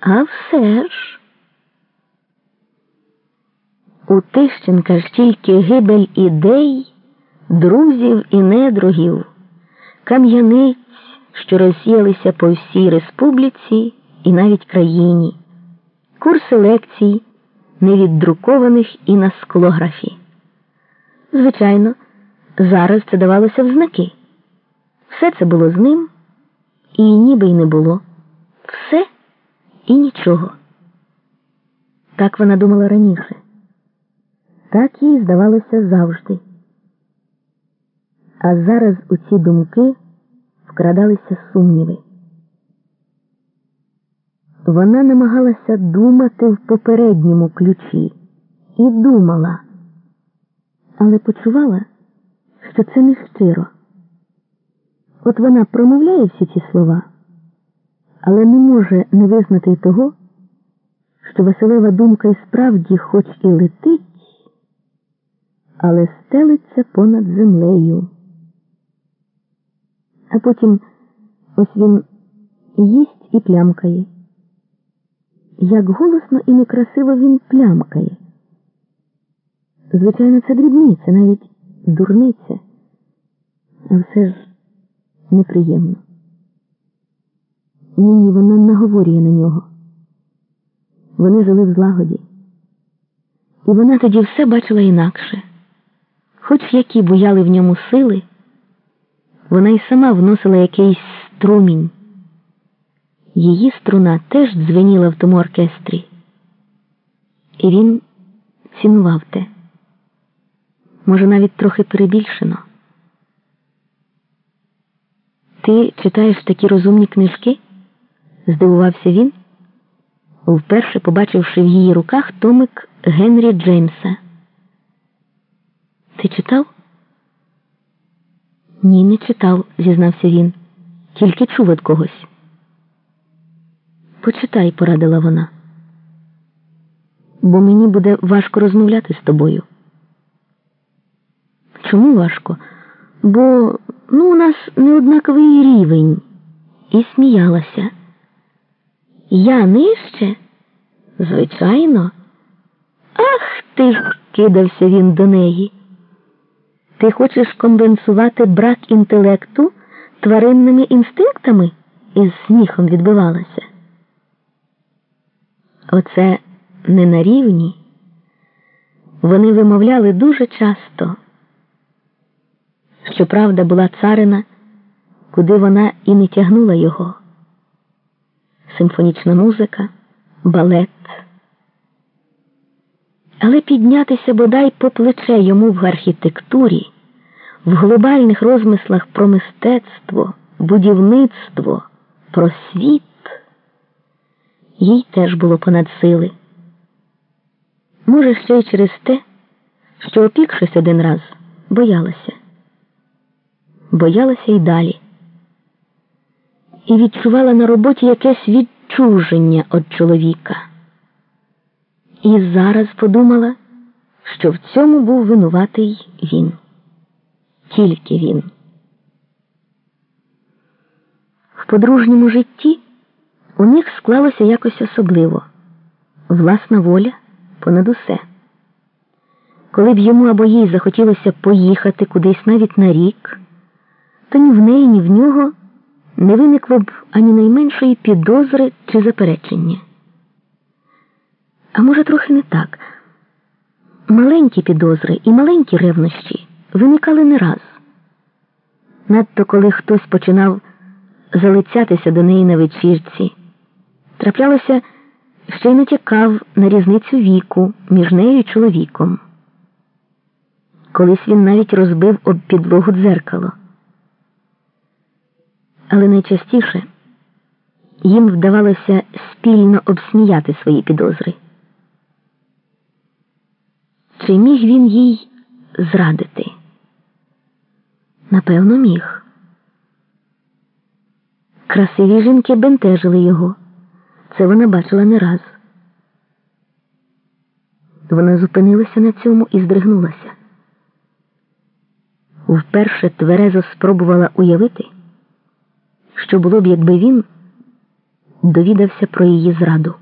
А все ж. У Тищенка ж тільки гибель ідей, друзів і недругів, кам'яниць, що розсіялися по всій республіці і навіть країні, курси лекцій, невіддрукованих і на склографі. Звичайно, зараз це давалося в знаки. Все це було з ним, і ніби й не було. Все і нічого. Так вона думала раніше. Так їй здавалося завжди. А зараз у ці думки вкрадалися сумніви. Вона намагалася думати в попередньому ключі і думала, але почувала, що це не щиро. От вона промовляє всі ці слова, але не може не визнати й того, що Василева думка і справді хоч і летить, але стелиться понад землею. А потім ось він їсть і плямкає. Як голосно і некрасиво він плямкає. Звичайно, це дрібниця, навіть дурниця, а все ж неприємно. Ні, вона наговорює на нього. Вони жили в злагоді. І вона тоді все бачила інакше. Хоч які буяли в ньому сили, вона й сама вносила якийсь струмінь. Її струна теж дзвеніла в тому оркестрі, і він цінував те. Може, навіть трохи перебільшено. Ти читаєш такі розумні книжки? Здивувався він, вперше побачивши в її руках томик Генрі Джеймса. Ти читав? Ні, не читав, зізнався він, тільки чув від когось. Почитай, порадила вона. Бо мені буде важко розмовляти з тобою. Чому важко? Бо ну, у нас неоднаковий рівень. І сміялася. Я нижче? Звичайно. Ах ти ж, кидався він до неї. Ти хочеш компенсувати брак інтелекту тваринними інстинктами? із сміхом відбивалася. Оце не на рівні. Вони вимовляли дуже часто. Щоправда, була царина, куди вона і не тягнула його. Симфонічна музика, балет. Але піднятися бодай по плече йому в архітектурі, в глобальних розмислах про мистецтво, будівництво, про світ їй теж було понад сили. Може, ще й через те, що, опікшись один раз, боялася, боялася й далі, і відчувала на роботі якесь відчуження від чоловіка. І зараз подумала, що в цьому був винуватий він, тільки він. В подружньому житті. У них склалося якось особливо власна воля понад усе. Коли б йому або їй захотілося поїхати кудись навіть на рік, то ні в неї, ні в нього не виникло б ані найменшої підозри чи заперечення. А може, трохи не так. Маленькі підозри і маленькі ревнощі виникали не раз. Надто коли хтось починав залицятися до неї на вечірці. Траплялося, що й натякав на різницю віку між нею і чоловіком. Колись він навіть розбив об підлогу дзеркало. Але найчастіше їм вдавалося спільно обсміяти свої підозри. Чи міг він їй зрадити? Напевно, міг. Красиві жінки бентежили його. Це вона бачила не раз. Вона зупинилася на цьому і здригнулася. Вперше тверезо спробувала уявити, що було б, якби він довідався про її зраду.